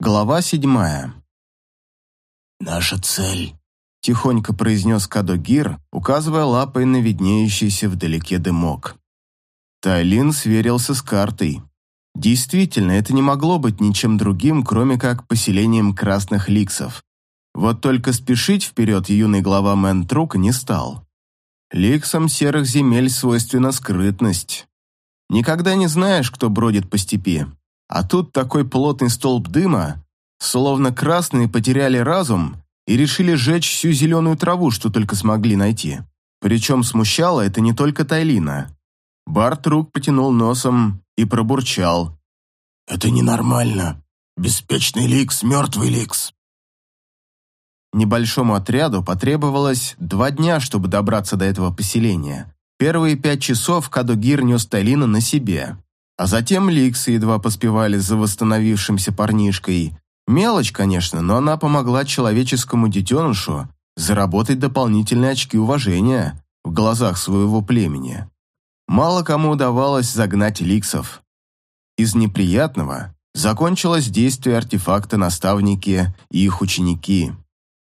Глава седьмая. «Наша цель», — тихонько произнес Кадогир, указывая лапой на виднеющийся вдалеке дымок. Тайлин сверился с картой. Действительно, это не могло быть ничем другим, кроме как поселением красных ликсов. Вот только спешить вперед юный глава Мэнтрука не стал. Ликсам серых земель свойственна скрытность. Никогда не знаешь, кто бродит по степи. А тут такой плотный столб дыма, словно красные потеряли разум и решили сжечь всю зеленую траву, что только смогли найти. Причем смущало это не только Тайлина. Барт рук потянул носом и пробурчал. «Это ненормально. Беспечный ликс, мертвый ликс». Небольшому отряду потребовалось два дня, чтобы добраться до этого поселения. Первые пять часов Кадугир нес Тайлина на себе, а затем ликсы едва поспевали за восстановившимся парнишкой. Мелочь, конечно, но она помогла человеческому детенышу заработать дополнительные очки уважения в глазах своего племени. Мало кому удавалось загнать ликсов. Из неприятного закончилось действие артефакта наставники и их ученики.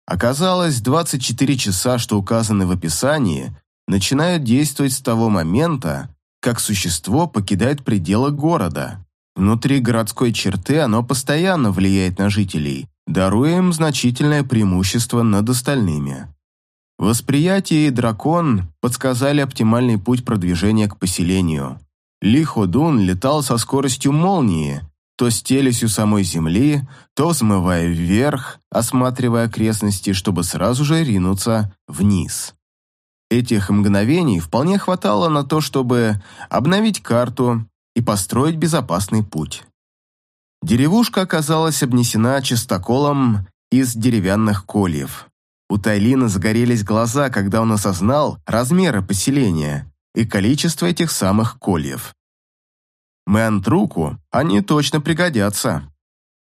Оказалось, 24 часа, что указаны в описании, начинают действовать с того момента, как существо покидает пределы города. Внутри городской черты оно постоянно влияет на жителей, даруя им значительное преимущество над остальными. Восприятие и дракон подсказали оптимальный путь продвижения к поселению. Ли Ходун летал со скоростью молнии, то стелясь у самой земли, то взмывая вверх, осматривая окрестности, чтобы сразу же ринуться вниз. Этих мгновений вполне хватало на то, чтобы обновить карту и построить безопасный путь. Деревушка оказалась обнесена чистоколом из деревянных кольев. У Тайлина загорелись глаза, когда он осознал размеры поселения и количество этих самых кольев. Мэнтруку они точно пригодятся.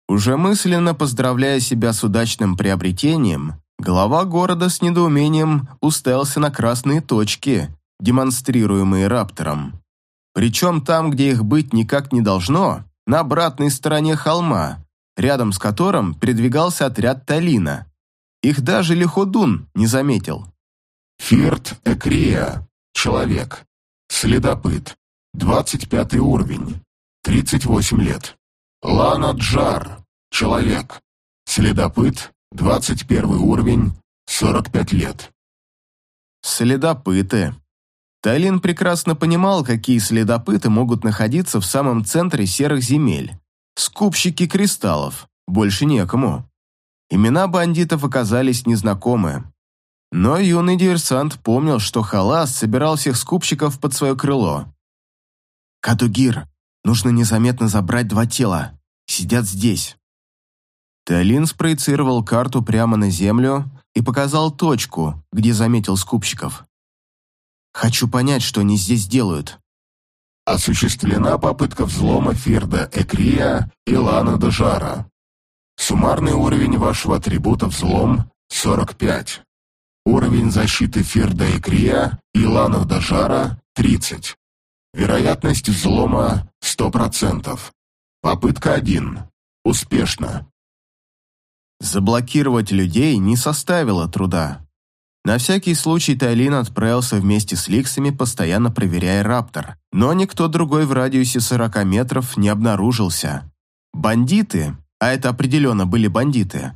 Уже мысленно поздравляя себя с удачным приобретением, глава города с недоумением уставился на красные точки, демонстрируемые раптором. Причем там, где их быть никак не должно, на обратной стороне холма, рядом с которым передвигался отряд Талина. Их даже Лиходун не заметил. Фирт Экрия. Человек. Следопыт. 25 уровень. 38 лет. Лана Джар. Человек. Следопыт. 21 уровень. 45 лет. Следопыты. Тайлин прекрасно понимал, какие следопыты могут находиться в самом центре серых земель. Скупщики кристаллов. Больше некому. Имена бандитов оказались незнакомы. Но юный диверсант помнил, что Халас собирал всех скупщиков под свое крыло. «Кадугир, нужно незаметно забрать два тела. Сидят здесь». Талин спроецировал карту прямо на землю и показал точку, где заметил скупщиков. «Хочу понять, что они здесь делают». Осуществлена попытка взлома Фирда Экрия и Лана Дожара. Суммарный уровень вашего атрибута взлом 45. Уровень защиты Фирда и Крия и Лана Дажара 30. Вероятность взлома 100%. Попытка 1. Успешно. Заблокировать людей не составило труда. На всякий случай Тайлин отправился вместе с Ликсами, постоянно проверяя Раптор, но никто другой в радиусе 40 метров не обнаружился. Бандиты, а это определенно были бандиты,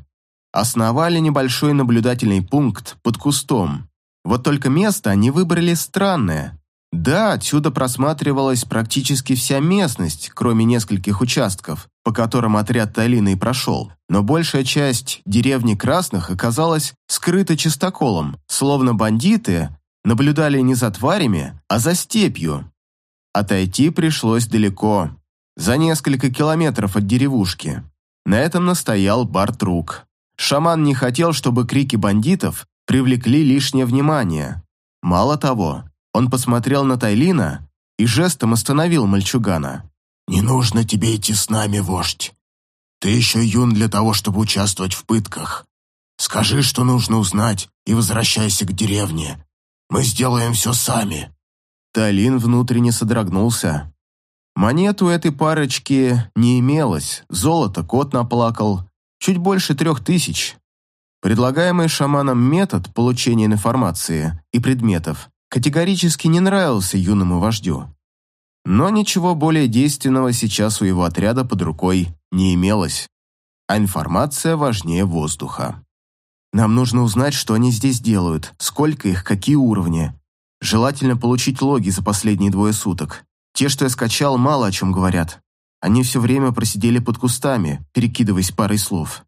основали небольшой наблюдательный пункт под кустом. Вот только место они выбрали странное. Да, отсюда просматривалась практически вся местность, кроме нескольких участков, по которым отряд Талины и прошел, но большая часть деревни Красных оказалась скрыта чистоколом, словно бандиты наблюдали не за тварями, а за степью. Отойти пришлось далеко, за несколько километров от деревушки. На этом настоял Бартрук. Шаман не хотел, чтобы крики бандитов привлекли лишнее внимание. Мало того, он посмотрел на Тайлина и жестом остановил мальчугана. «Не нужно тебе идти с нами, вождь. Ты еще юн для того, чтобы участвовать в пытках. Скажи, что нужно узнать, и возвращайся к деревне. Мы сделаем все сами». Тайлин внутренне содрогнулся. Монет у этой парочки не имелось, золото кот наплакал, чуть больше трех тысяч. Предлагаемый шаманом метод получения информации и предметов категорически не нравился юному вождю. Но ничего более действенного сейчас у его отряда под рукой не имелось, а информация важнее воздуха. Нам нужно узнать, что они здесь делают, сколько их, какие уровни. Желательно получить логи за последние двое суток. Те, что я скачал, мало о чем говорят. Они все время просидели под кустами, перекидываясь парой слов.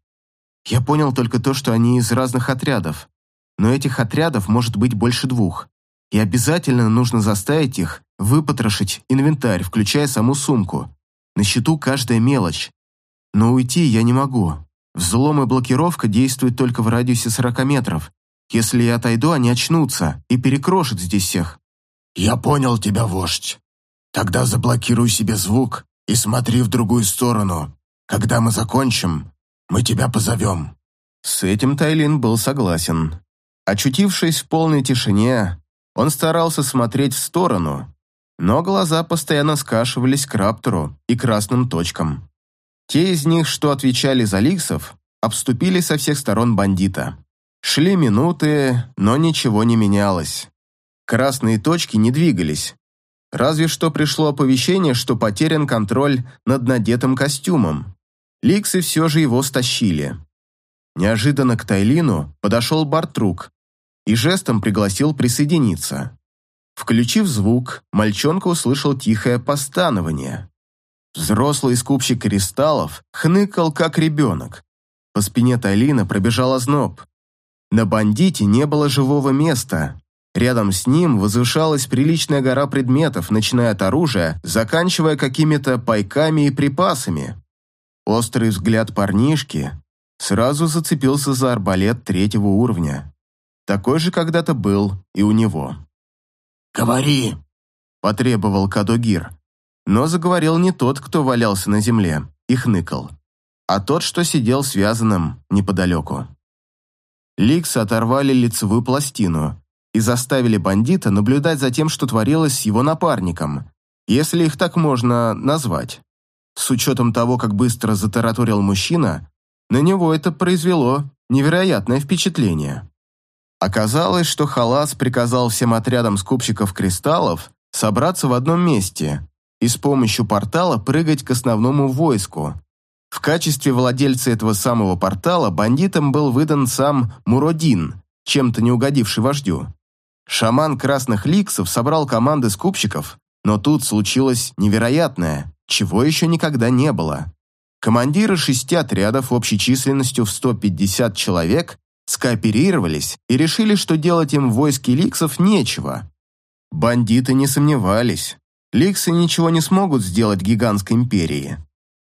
Я понял только то, что они из разных отрядов. Но этих отрядов может быть больше двух. И обязательно нужно заставить их выпотрошить инвентарь, включая саму сумку. На счету каждая мелочь. Но уйти я не могу. Взлом и блокировка действуют только в радиусе 40 метров. Если я отойду, они очнутся и перекрошат здесь всех. «Я понял тебя, вождь. Тогда заблокируй себе звук и смотри в другую сторону. Когда мы закончим, мы тебя позовем». С этим Тайлин был согласен. Очутившись в полной тишине, он старался смотреть в сторону, но глаза постоянно скашивались к Раптору и красным точкам. Те из них, что отвечали за ликсов, обступили со всех сторон бандита. Шли минуты, но ничего не менялось. Красные точки не двигались. Разве что пришло оповещение, что потерян контроль над надетым костюмом. Ликсы все же его стащили. Неожиданно к Тайлину подошел Бартрук и жестом пригласил присоединиться. Включив звук, мальчонка услышал тихое постанование. Взрослый скупщик кристаллов хныкал, как ребенок. По спине Тайлина пробежал озноб. На бандите не было живого места. Рядом с ним возвышалась приличная гора предметов, начиная от оружия, заканчивая какими-то пайками и припасами. Острый взгляд парнишки сразу зацепился за арбалет третьего уровня. Такой же когда-то был и у него. «Говори!» – потребовал Кадогир. Но заговорил не тот, кто валялся на земле и хныкал, а тот, что сидел связанным неподалеку. Ликсы оторвали лицевую пластину и заставили бандита наблюдать за тем, что творилось с его напарником, если их так можно назвать. С учетом того, как быстро затараторил мужчина, на него это произвело невероятное впечатление. Оказалось, что Халас приказал всем отрядам скупщиков кристаллов собраться в одном месте и с помощью портала прыгать к основному войску. В качестве владельца этого самого портала бандитам был выдан сам Муродин, чем-то не угодивший вождю. Шаман красных ликсов собрал команды скупщиков, но тут случилось невероятное, чего еще никогда не было. Командиры шести отрядов общей численностью в 150 человек скооперировались и решили, что делать им в войске ликсов нечего. Бандиты не сомневались. Ликсы ничего не смогут сделать гигантской империи.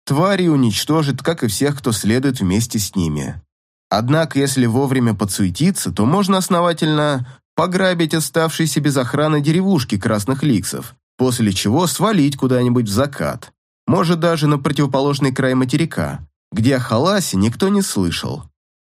Твари уничтожат, как и всех, кто следует вместе с ними. Однако, если вовремя подсуетиться, то можно основательно пограбить оставшиеся без охраны деревушки красных ликсов, после чего свалить куда-нибудь в закат. Может, даже на противоположный край материка, где о Халасе никто не слышал.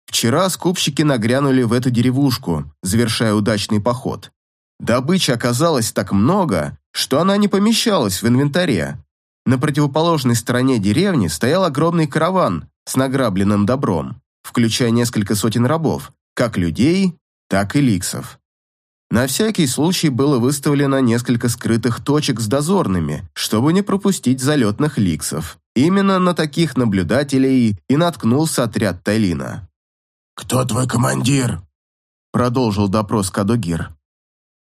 Вчера скупщики нагрянули в эту деревушку, завершая удачный поход. Добычи оказалось так много, что она не помещалась в инвентаре. На противоположной стороне деревни стоял огромный караван с награбленным добром, включая несколько сотен рабов, как людей, так и ликсов. На всякий случай было выставлено несколько скрытых точек с дозорными, чтобы не пропустить залетных ликсов. Именно на таких наблюдателей и наткнулся отряд Тайлина. «Кто твой командир?» Продолжил допрос Кадогир.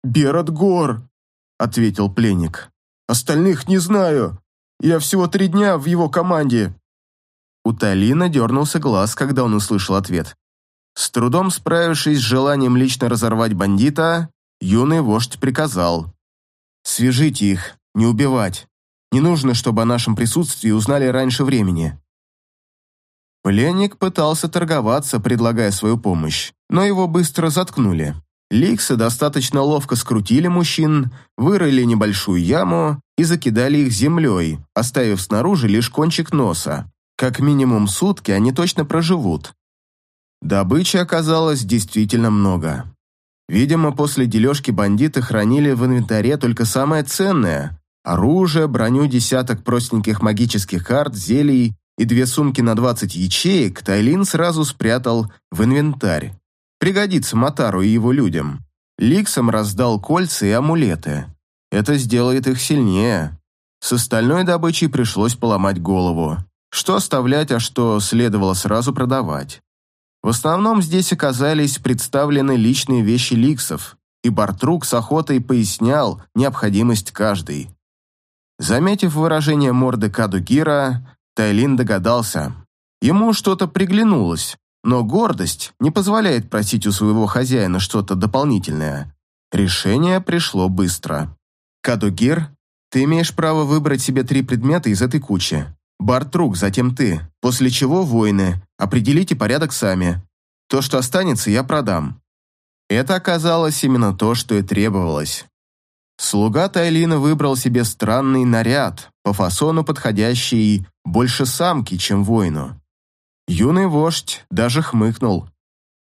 «Берат Гор», ответил пленник. «Остальных не знаю. Я всего три дня в его команде». У Талина дернулся глаз, когда он услышал ответ. С трудом справившись с желанием лично разорвать бандита, юный вождь приказал. «Свяжите их, не убивать. Не нужно, чтобы о нашем присутствии узнали раньше времени». Пленник пытался торговаться, предлагая свою помощь, но его быстро заткнули. Ликсы достаточно ловко скрутили мужчин, вырыли небольшую яму и закидали их землей, оставив снаружи лишь кончик носа. Как минимум сутки они точно проживут. Добычи оказалось действительно много. Видимо, после дележки бандиты хранили в инвентаре только самое ценное, Оружие, броню, десяток простеньких магических карт, зелий и две сумки на 20 ячеек Тайлин сразу спрятал в инвентарь. Пригодится Матару и его людям. Ликсом раздал кольца и амулеты. Это сделает их сильнее. С остальной добычей пришлось поломать голову. Что оставлять, а что следовало сразу продавать. В основном здесь оказались представлены личные вещи ликсов, и Бартрук с охотой пояснял необходимость каждой. Заметив выражение морды Кадугира, Тайлин догадался. Ему что-то приглянулось, но гордость не позволяет просить у своего хозяина что-то дополнительное. Решение пришло быстро. «Кадугир, ты имеешь право выбрать себе три предмета из этой кучи. Бартрук, затем ты, после чего воины. Определите порядок сами. То, что останется, я продам». Это оказалось именно то, что и требовалось. Слуга Тайлина выбрал себе странный наряд, по фасону подходящий больше самки, чем воину. Юный вождь даже хмыкнул.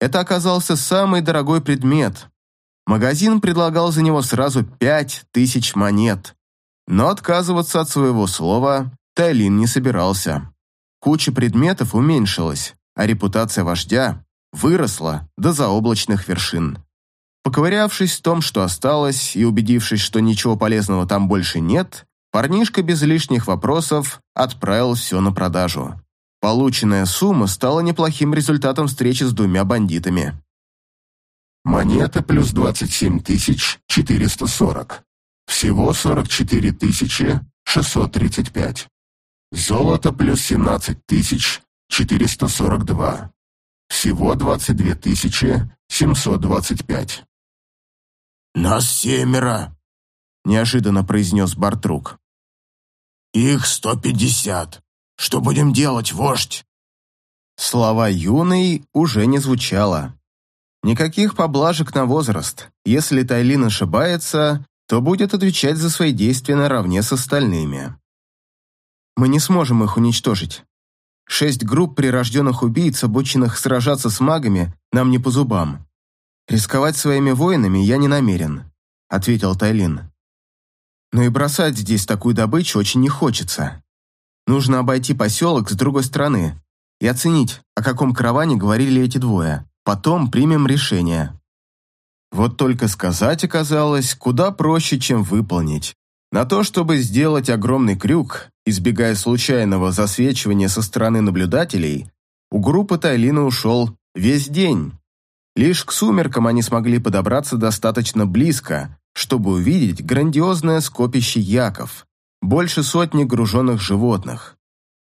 Это оказался самый дорогой предмет. Магазин предлагал за него сразу пять тысяч монет. Но отказываться от своего слова Тайлин не собирался. Куча предметов уменьшилась, а репутация вождя выросла до заоблачных вершин. Поковырявшись в том, что осталось, и убедившись, что ничего полезного там больше нет, парнишка без лишних вопросов отправил все на продажу. Полученная сумма стала неплохим результатом встречи с двумя бандитами. Монета плюс 27 440. Всего 44 635. Золото плюс 17 442. Всего 22 725. «Нас семеро», — неожиданно произнес Бартрук. «Их сто пятьдесят. Что будем делать, вождь?» Слова юный уже не звучало. Никаких поблажек на возраст. Если Тайлин ошибается, то будет отвечать за свои действия наравне с остальными. Мы не сможем их уничтожить. Шесть групп прирожденных убийц, обученных сражаться с магами, нам не по зубам. «Рисковать своими воинами я не намерен», — ответил Тайлин. «Но и бросать здесь такую добычу очень не хочется. Нужно обойти поселок с другой стороны и оценить, о каком караване говорили эти двое. Потом примем решение». Вот только сказать оказалось куда проще, чем выполнить. На то, чтобы сделать огромный крюк, избегая случайного засвечивания со стороны наблюдателей, у группы Тайлина ушел весь день. Лишь к сумеркам они смогли подобраться достаточно близко, чтобы увидеть грандиозное скопище яков, больше сотни груженных животных.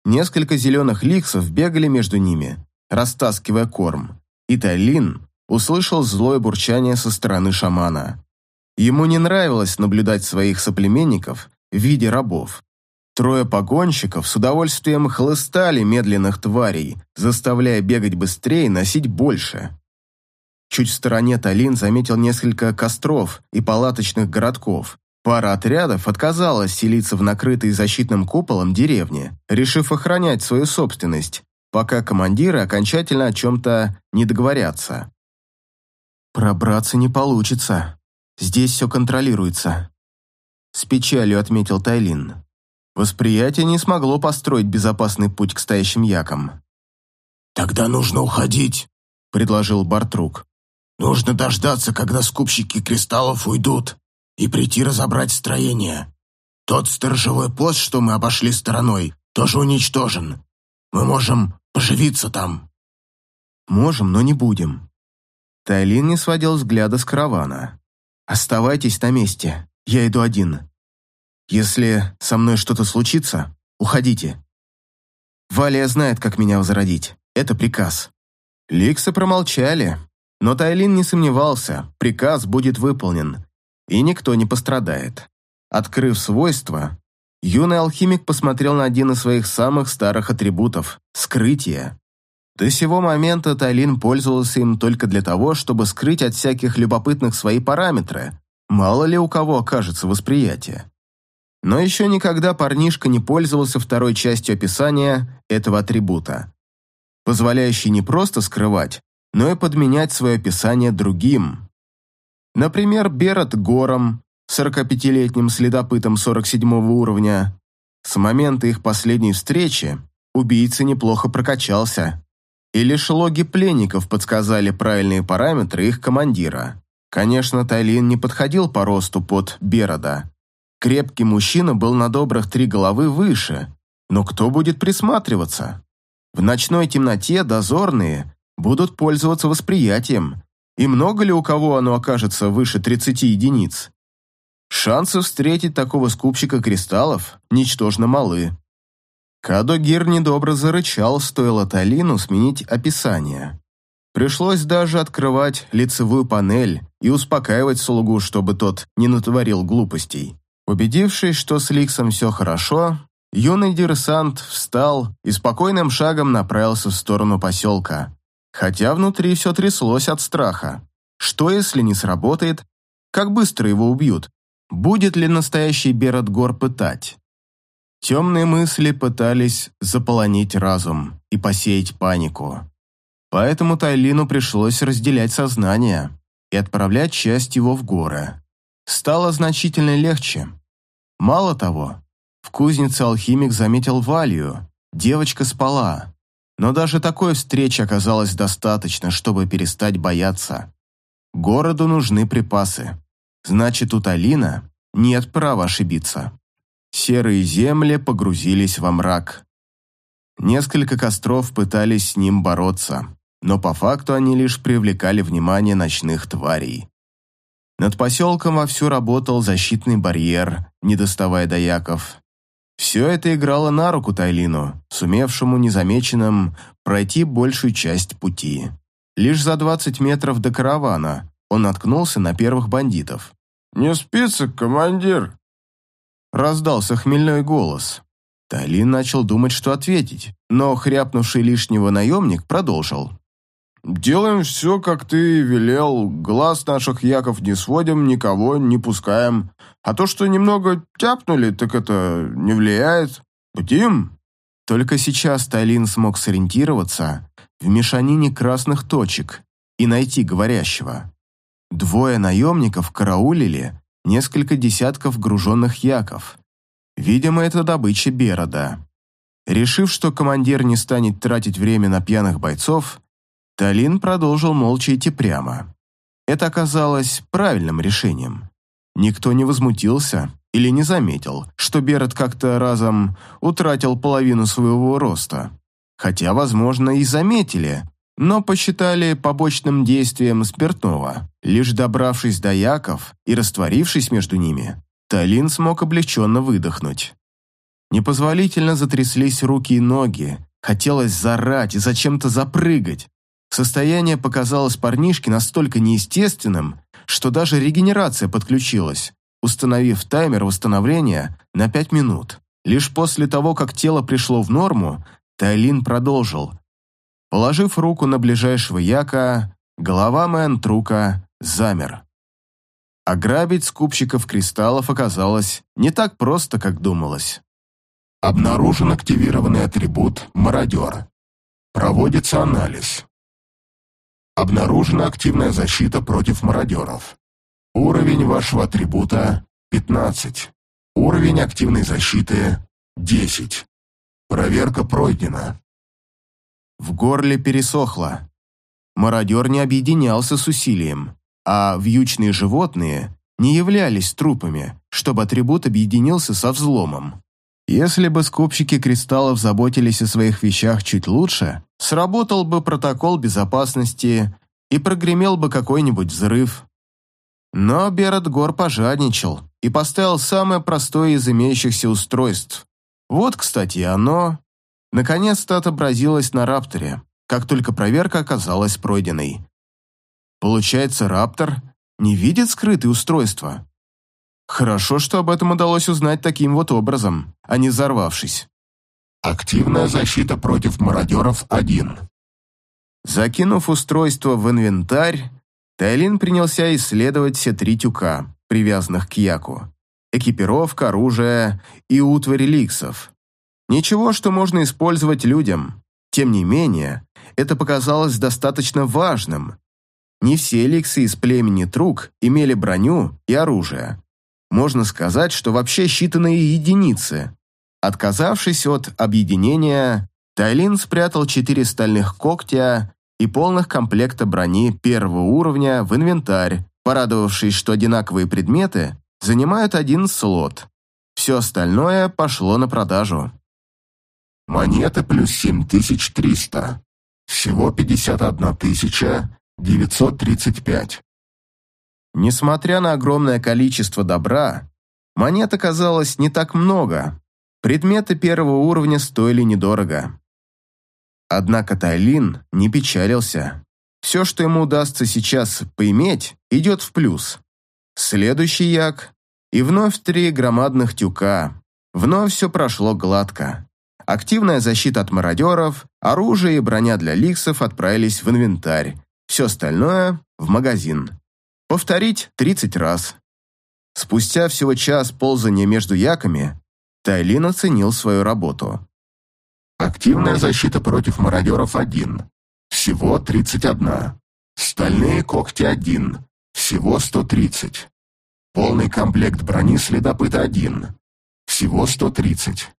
Несколько зеленых ликсов бегали между ними, растаскивая корм, и Тайлин услышал злое бурчание со стороны шамана. Ему не нравилось наблюдать своих соплеменников в виде рабов. Трое погонщиков с удовольствием хлыстали медленных тварей, заставляя бегать быстрее и носить больше. Чуть в стороне Талин заметил несколько костров и палаточных городков. Пара отрядов отказалась селиться в накрытой защитным куполом деревне, решив охранять свою собственность, пока командиры окончательно о чем-то не договорятся. «Пробраться не получится. Здесь все контролируется», — с печалью отметил Тайлин. Восприятие не смогло построить безопасный путь к стоящим якам. «Тогда нужно уходить», — предложил Бартрук. Нужно дождаться, когда скупщики кристаллов уйдут, и прийти разобрать строение. Тот сторожевой пост, что мы обошли стороной, тоже уничтожен. Мы можем поживиться там». «Можем, но не будем». Тайлин не сводил взгляда с каравана. «Оставайтесь на месте, я иду один. Если со мной что-то случится, уходите. Валия знает, как меня возродить. Это приказ». Ликсы промолчали, но Тайлин не сомневался, приказ будет выполнен, и никто не пострадает. Открыв свойства, юный алхимик посмотрел на один из своих самых старых атрибутов – скрытие. До сего момента Тайлин пользовался им только для того, чтобы скрыть от всяких любопытных свои параметры. Мало ли у кого окажется восприятие. Но еще никогда парнишка не пользовался второй частью описания этого атрибута, позволяющей не просто скрывать, но и подменять свое описание другим. Например, Берот Гором 45-летним следопытом 47 уровня. С момента их последней встречи убийца неплохо прокачался. И лишь логи пленников подсказали правильные параметры их командира. Конечно, Тайлин не подходил по росту под Берода. Крепкий мужчина был на добрых три головы выше, но кто будет присматриваться? В ночной темноте дозорные будут пользоваться восприятием, и много ли у кого оно окажется выше 30 единиц? Шансы встретить такого скупщика кристаллов ничтожно малы. Кадогир недобро зарычал, стоило Талину сменить описание. Пришлось даже открывать лицевую панель и успокаивать слугу, чтобы тот не натворил глупостей. Убедившись, что с Ликсом все хорошо, юный диверсант встал и спокойным шагом направился в сторону поселка. Хотя внутри все тряслось от страха. Что, если не сработает? Как быстро его убьют? Будет ли настоящий Беротгор пытать? Темные мысли пытались заполонить разум и посеять панику. Поэтому Тайлину пришлось разделять сознание и отправлять часть его в горы. Стало значительно легче. Мало того, в кузнице алхимик заметил Валью, девочка спала. Но даже такой встречи оказалось достаточно, чтобы перестать бояться. Городу нужны припасы. Значит, у Талина нет права ошибиться. Серые земли погрузились во мрак. Несколько костров пытались с ним бороться, но по факту они лишь привлекали внимание ночных тварей. Над поселком вовсю работал защитный барьер, не доставая до яков. Все это играло на руку Тайлину, сумевшему незамеченным пройти большую часть пути. Лишь за 20 метров до каравана он наткнулся на первых бандитов. «Не спится, командир?» Раздался хмельной голос. Талин начал думать, что ответить, но хряпнувший лишнего наемник продолжил. «Делаем все, как ты велел. Глаз наших яков не сводим, никого не пускаем. А то, что немного тяпнули, так это не влияет. Бдим!» Только сейчас Тайлин смог сориентироваться в мешанине красных точек и найти говорящего. Двое наемников караулили несколько десятков груженных яков. Видимо, это добыча Берода. Решив, что командир не станет тратить время на пьяных бойцов, Талин продолжил молча идти прямо. Это оказалось правильным решением. Никто не возмутился или не заметил, что Берет как-то разом утратил половину своего роста. Хотя, возможно, и заметили, но посчитали побочным действием спиртного. Лишь добравшись до яков и растворившись между ними, Талин смог облегченно выдохнуть. Непозволительно затряслись руки и ноги, хотелось зарать и зачем-то запрыгать. Состояние показалось парнишке настолько неестественным, что даже регенерация подключилась, установив таймер восстановления на 5 минут. Лишь после того, как тело пришло в норму, Тайлин продолжил, Положив руку на ближайшего яка, голова Мэн-Трука замер. Ограбить скупщиков кристаллов оказалось не так просто, как думалось. Обнаружен активированный атрибут «Мародер». Проводится анализ. Обнаружена активная защита против мародеров. Уровень вашего атрибута – 15. Уровень активной защиты – 10. Проверка пройдена. В горле пересохло. Мародер не объединялся с усилием, а вьючные животные не являлись трупами, чтобы атрибут объединился со взломом. Если бы скупщики кристаллов заботились о своих вещах чуть лучше, сработал бы протокол безопасности и прогремел бы какой-нибудь взрыв. Но Берет Гор пожадничал и поставил самое простое из имеющихся устройств. Вот, кстати, оно наконец-то отобразилось на Рапторе, как только проверка оказалась пройденной. Получается, Раптор не видит скрытые устройства. Хорошо, что об этом удалось узнать таким вот образом, а не взорвавшись. Активная защита против мародеров 1. Закинув устройство в инвентарь, Тайлин принялся исследовать все три тюка, привязанных к Яку. Экипировка, оружие и утварь ликсов. Ничего, что можно использовать людям. Тем не менее, это показалось достаточно важным. Не все эликсы из племени Трук имели броню и оружие. Можно сказать, что вообще считанные единицы. Отказавшись от объединения, Тайлин спрятал четыре стальных когтя и полных комплекта брони первого уровня в инвентарь, порадовавшись, что одинаковые предметы занимают один слот. Все остальное пошло на продажу. Монета плюс 7300. Всего 51 935. Несмотря на огромное количество добра, монет оказалось не так много. Предметы первого уровня стоили недорого. Однако Тайлин не печалился. Все, что ему удастся сейчас поиметь, идет в плюс. Следующий як, и вновь три громадных тюка. Вновь все прошло гладко. Активная защита от мародеров, оружие и броня для ликсов отправились в инвентарь. Все остальное – в магазин. Повторить 30 раз. Спустя всего час ползания между яками, Тайлин оценил свою работу. Активная защита против мародеров 1. Всего 31. Стальные когти 1. Всего 130. Полный комплект брони следопыта 1. Всего 130.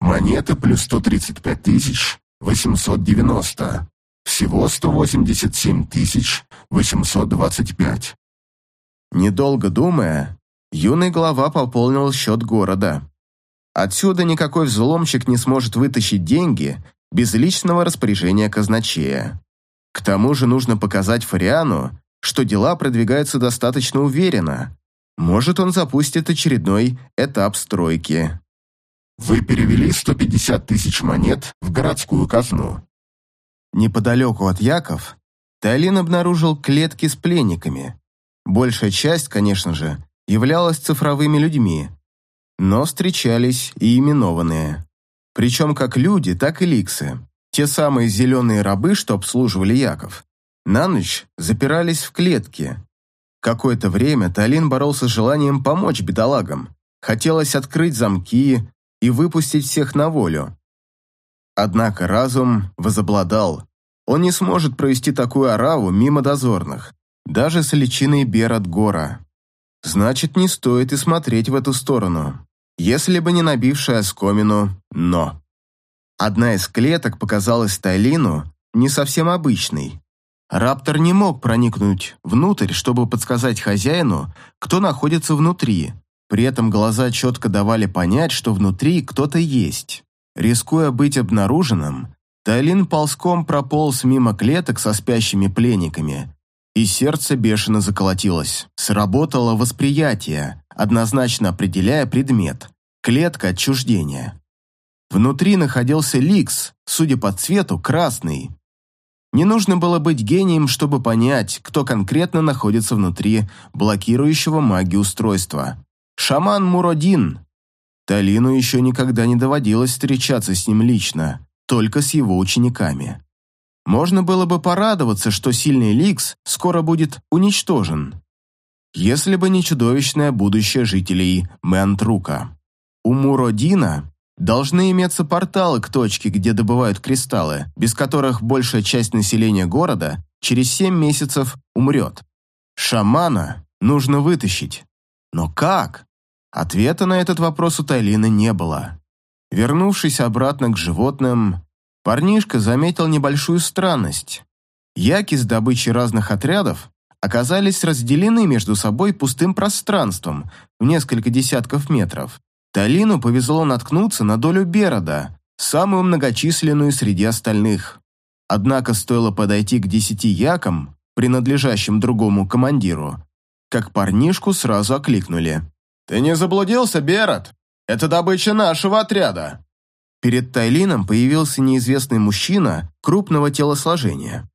Монеты плюс 135 тысяч 890. Всего 187 тысяч 825. Недолго думая, юный глава пополнил счет города. Отсюда никакой взломщик не сможет вытащить деньги без личного распоряжения казначея. К тому же нужно показать Фариану, что дела продвигаются достаточно уверенно. Может, он запустит очередной этап стройки. Вы перевели 150 тысяч монет в городскую казну. Неподалеку от Яков Тайлин обнаружил клетки с пленниками. Большая часть, конечно же, являлась цифровыми людьми, но встречались и именованные. Причем как люди, так и ликсы. Те самые зеленые рабы, что обслуживали Яков, на ночь запирались в клетке. Какое-то время Талин боролся с желанием помочь бедолагам. Хотелось открыть замки и выпустить всех на волю. Однако разум возобладал. Он не сможет провести такую ораву мимо дозорных, даже с личиной Бер от гора. Значит, не стоит и смотреть в эту сторону если бы не набившая оскомину «но». Одна из клеток показалась Тайлину не совсем обычной. Раптор не мог проникнуть внутрь, чтобы подсказать хозяину, кто находится внутри. При этом глаза четко давали понять, что внутри кто-то есть. Рискуя быть обнаруженным, Тайлин ползком прополз мимо клеток со спящими пленниками, и сердце бешено заколотилось. Сработало восприятие, однозначно определяя предмет – клетка отчуждения. Внутри находился ликс, судя по цвету, красный. Не нужно было быть гением, чтобы понять, кто конкретно находится внутри блокирующего магию устройства. Шаман Муродин. Талину еще никогда не доводилось встречаться с ним лично, только с его учениками. Можно было бы порадоваться, что сильный Ликс скоро будет уничтожен если бы не чудовищное будущее жителей Мэнтрука. У Муродина должны иметься порталы к точке, где добывают кристаллы, без которых большая часть населения города через семь месяцев умрет. Шамана нужно вытащить. Но как? Ответа на этот вопрос у Тайлины не было. Вернувшись обратно к животным, парнишка заметил небольшую странность. Яки с добычей разных отрядов оказались разделены между собой пустым пространством в несколько десятков метров. Талину повезло наткнуться на долю Берода, самую многочисленную среди остальных. Однако стоило подойти к десяти якам, принадлежащим другому командиру, как парнишку сразу окликнули. «Ты не заблудился, Берод? Это добыча нашего отряда!» Перед Тайлином появился неизвестный мужчина крупного телосложения.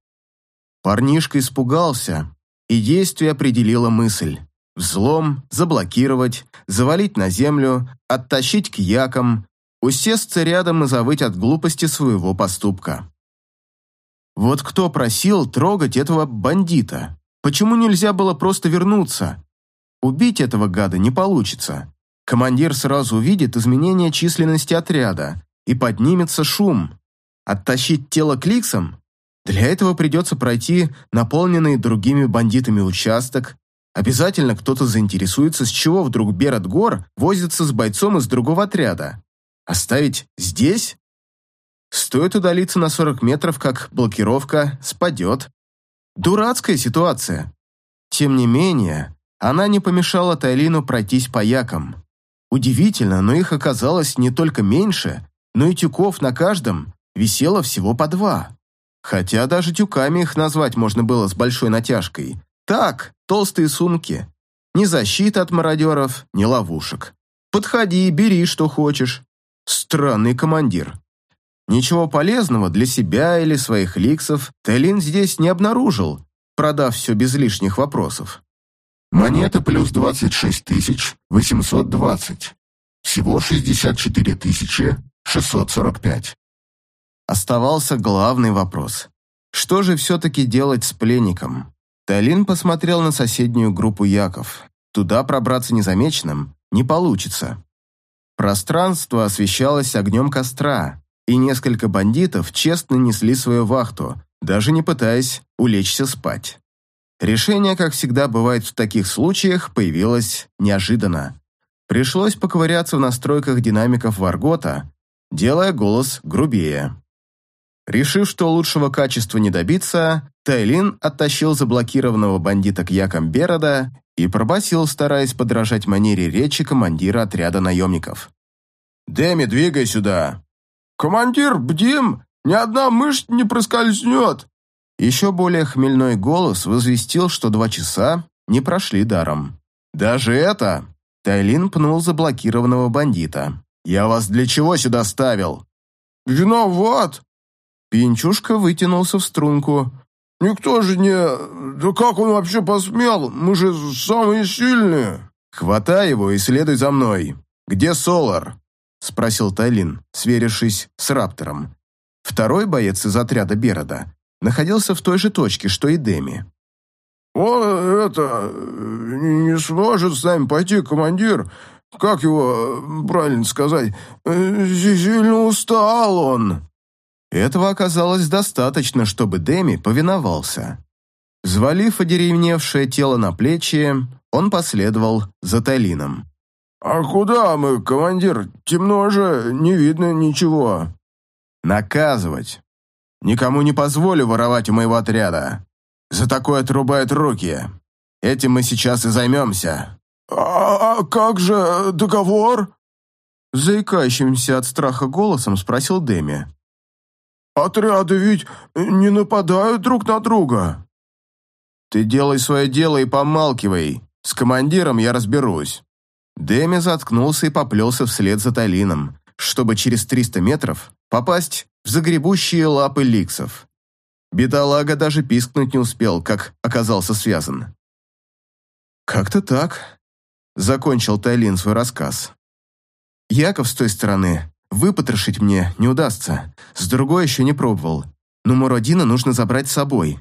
Парнишка испугался, и действие определила мысль. Взлом, заблокировать, завалить на землю, оттащить к якам, усесться рядом и завыть от глупости своего поступка. Вот кто просил трогать этого бандита? Почему нельзя было просто вернуться? Убить этого гада не получится. Командир сразу увидит изменение численности отряда, и поднимется шум. Оттащить тело кликсом для этого придется пройти наполненный другими бандитами участок, Обязательно кто-то заинтересуется, с чего вдруг Берат Гор возится с бойцом из другого отряда. Оставить здесь? Стоит удалиться на 40 метров, как блокировка спадет. Дурацкая ситуация. Тем не менее, она не помешала Тайлину пройтись по якам. Удивительно, но их оказалось не только меньше, но и тюков на каждом висело всего по два. Хотя даже тюками их назвать можно было с большой натяжкой. Так, толстые сумки. Ни защиты от мародеров, ни ловушек. Подходи, бери, что хочешь. Странный командир. Ничего полезного для себя или своих ликсов Тейлин здесь не обнаружил, продав все без лишних вопросов. Монета плюс 26 тысяч 820. Всего 64 тысячи 645. Оставался главный вопрос. Что же все-таки делать с пленником? Талин посмотрел на соседнюю группу яков. Туда пробраться незамеченным не получится. Пространство освещалось огнем костра, и несколько бандитов честно несли свою вахту, даже не пытаясь улечься спать. Решение, как всегда бывает в таких случаях, появилось неожиданно. Пришлось поковыряться в настройках динамиков Варгота, делая голос грубее. Решив, что лучшего качества не добиться, Тайлин оттащил заблокированного бандита к якам Берода и пробасил, стараясь подражать манере речи командира отряда наемников. «Дэми, двигай сюда!» «Командир, бдим! Ни одна мышь не проскользнет!» Еще более хмельной голос возвестил, что два часа не прошли даром. «Даже это?» Тайлин пнул заблокированного бандита. «Я вас для чего сюда ставил?» «Виноват!» Пинчушка вытянулся в струнку. «Никто же не... Да как он вообще посмел? Мы же самые сильные!» «Хватай его и следуй за мной. Где Солар?» Спросил Тайлин, сверившись с Раптором. Второй боец из отряда Берода находился в той же точке, что и Деми. «Он, это, не сможет с нами пойти, командир. Как его, правильно сказать, сильно устал он». Этого оказалось достаточно, чтобы Деми повиновался. Взвалив одеревневшее тело на плечи, он последовал за Талином. «А куда мы, командир? Темно же, не видно ничего». «Наказывать. Никому не позволю воровать у моего отряда. За такое отрубают руки. Этим мы сейчас и займемся». «А, а как же договор?» Заикающимся от страха голосом спросил Деми. Отряды ведь не нападают друг на друга. Ты делай свое дело и помалкивай. С командиром я разберусь. Дэми заткнулся и поплелся вслед за Талином, чтобы через 300 метров попасть в загребущие лапы ликсов. Бедолага даже пискнуть не успел, как оказался связан. «Как-то так», — закончил Тайлин свой рассказ. Яков с той стороны Выпотрошить мне не удастся, с другой еще не пробовал. Но Муродина нужно забрать с собой.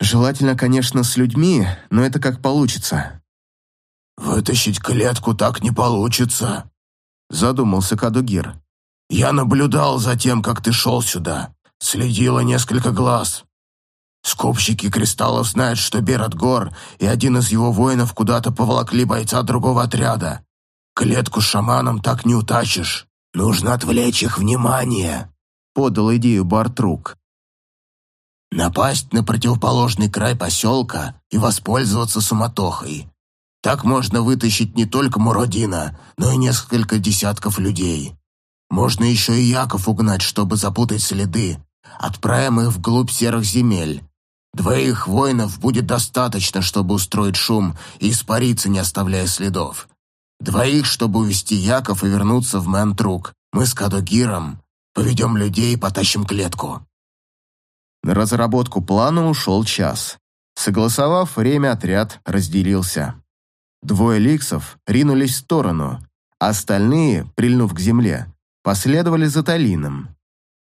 Желательно, конечно, с людьми, но это как получится. «Вытащить клетку так не получится», — задумался Кадугир. «Я наблюдал за тем, как ты шел сюда. Следило несколько глаз. Скупщики кристаллов знают, что Берат Гор и один из его воинов куда-то поволокли бойца другого отряда. Клетку с шаманом так не утащишь. Нужно отвлечь их внимание», — подал идею Бартрук. «Напасть на противоположный край поселка и воспользоваться суматохой. Так можно вытащить не только Муродина, но и несколько десятков людей. Можно еще и Яков угнать, чтобы запутать следы. Отправим их вглубь серых земель. Двоих воинов будет достаточно, чтобы устроить шум и испариться, не оставляя следов. Двоих, чтобы увести Яков и вернуться в Мэнтрук. Мы с Кадогиром поведем людей и потащим клетку». На разработку плана ушел час. Согласовав время, отряд разделился. Двое ликсов ринулись в сторону, а остальные, прильнув к земле, последовали за Талином.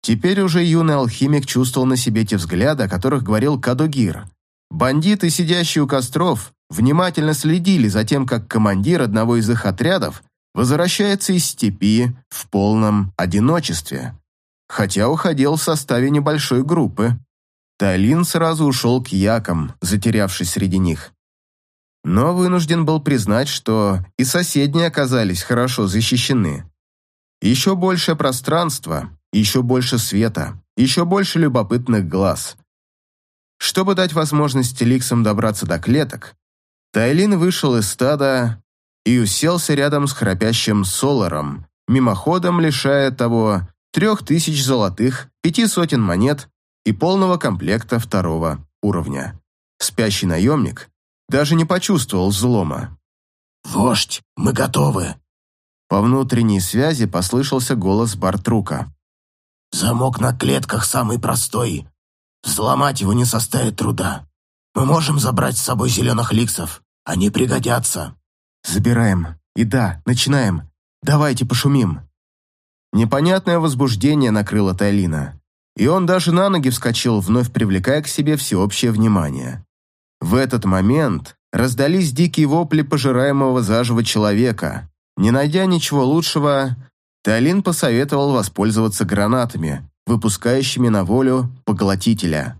Теперь уже юный алхимик чувствовал на себе те взгляды, о которых говорил Кадугир. Бандиты, сидящие у костров, внимательно следили за тем, как командир одного из их отрядов возвращается из степи в полном одиночестве, хотя уходил в составе небольшой группы. Талин сразу ушел к якам, затерявшись среди них. но вынужден был признать, что и соседние оказались хорошо защищены. Еще больше пространства, еще больше света, еще больше любопытных глаз. Чтобы дать возможность ликсам добраться до клеток, Тайлин вышел из стада и уселся рядом с храпящим Соларом, мимоходом лишая того трех тысяч золотых, пяти сотен монет и полного комплекта второго уровня. Спящий наемник даже не почувствовал взлома. «Вождь, мы готовы!» По внутренней связи послышался голос Бартрука. «Замок на клетках самый простой. Взломать его не составит труда. Мы можем забрать с собой зеленых ликсов. Они пригодятся». «Забираем. И да, начинаем. Давайте пошумим». Непонятное возбуждение накрыло Тайлина, и он даже на ноги вскочил, вновь привлекая к себе всеобщее внимание. В этот момент раздались дикие вопли пожираемого заживо человека. Не найдя ничего лучшего, Талин посоветовал воспользоваться гранатами, выпускающими на волю поглотителя.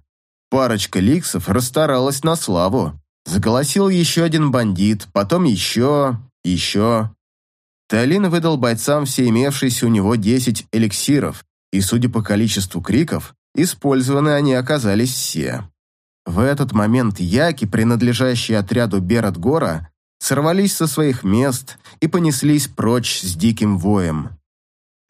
Парочка ликсов расстаралась на славу. Заголосил еще один бандит, потом еще, еще. Талин выдал бойцам все имевшиеся у него 10 эликсиров, и, судя по количеству криков, использованы они оказались все. В этот момент яки, принадлежащие отряду Берат-Гора, сорвались со своих мест и понеслись прочь с диким воем.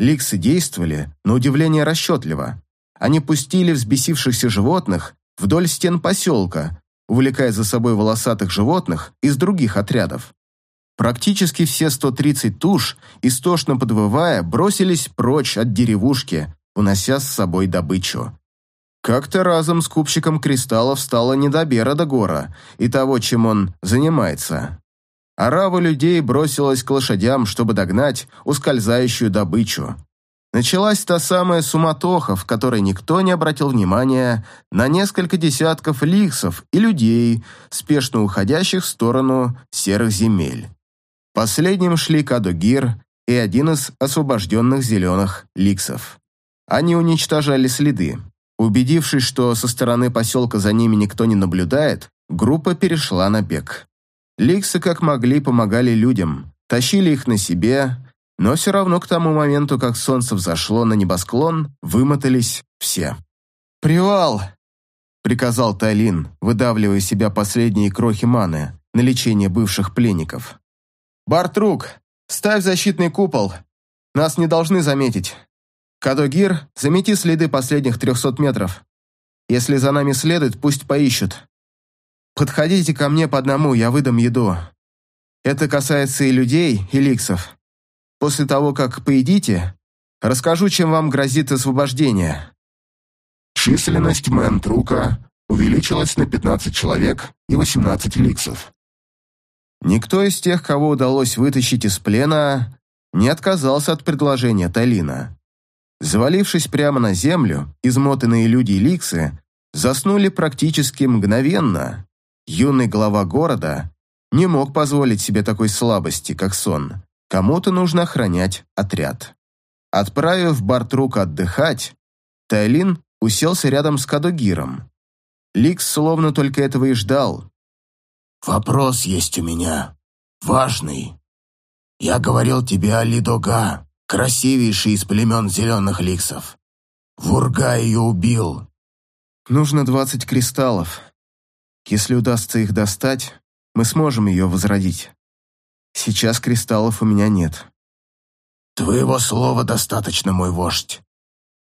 Ликсы действовали, на удивление расчетливо. Они пустили взбесившихся животных вдоль стен поселка, увлекая за собой волосатых животных из других отрядов. Практически все 130 туш, истошно подвывая, бросились прочь от деревушки, унося с собой добычу. Как-то разом скупщиком кристаллов стало не до Берода Гора и того, чем он занимается. Арава людей бросилась к лошадям, чтобы догнать ускользающую добычу. Началась та самая суматоха, в которой никто не обратил внимания на несколько десятков ликсов и людей, спешно уходящих в сторону серых земель. Последним шли Кадугир и один из освобожденных зеленых ликсов. Они уничтожали следы. Убедившись, что со стороны поселка за ними никто не наблюдает, группа перешла на бег. Ликсы как могли помогали людям, тащили их на себе, но все равно к тому моменту, как солнце взошло на небосклон, вымотались все. «Привал!» — приказал Тайлин, выдавливая из себя последние крохи маны на лечение бывших пленников. «Бартрук, ставь защитный купол. Нас не должны заметить. Кадогир, замети следы последних трехсот метров. Если за нами следуют, пусть поищут. Подходите ко мне по одному, я выдам еду. Это касается и людей, и ликсов. После того, как поедите, расскажу, чем вам грозит освобождение. Численность Мэнтрука увеличилась на 15 человек и 18 ликсов. Никто из тех, кого удалось вытащить из плена, не отказался от предложения Талина. Завалившись прямо на землю, измотанные люди и ликсы заснули практически мгновенно. Юный глава города не мог позволить себе такой слабости, как сон. Кому-то нужно охранять отряд. Отправив Бартрука отдыхать, Тайлин уселся рядом с Кадогиром. Ликс словно только этого и ждал. «Вопрос есть у меня. Важный. Я говорил тебе о Лидога красивейший из племен зеленых ликсов. Вурга ее убил. Нужно двадцать кристаллов. Если удастся их достать, мы сможем ее возродить. Сейчас кристаллов у меня нет. Твоего слова достаточно, мой вождь.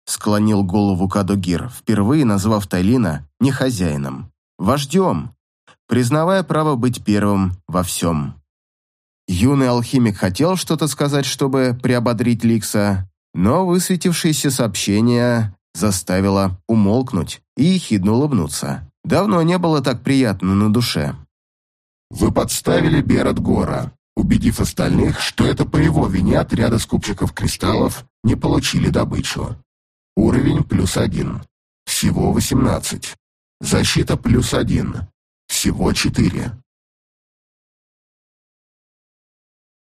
Склонил голову Кадугир, впервые назвав Тайлина не хозяином, вождем, признавая право быть первым во всем. Юный алхимик хотел что-то сказать, чтобы приободрить Ликса, но высветившееся сообщение заставило умолкнуть и ехидно улыбнуться. Давно не было так приятно на душе. «Вы подставили Берат Гора, убедив остальных, что это по его вине отряда скупщиков кристаллов не получили добычу. Уровень плюс один. Всего восемнадцать. Защита плюс один. Всего четыре.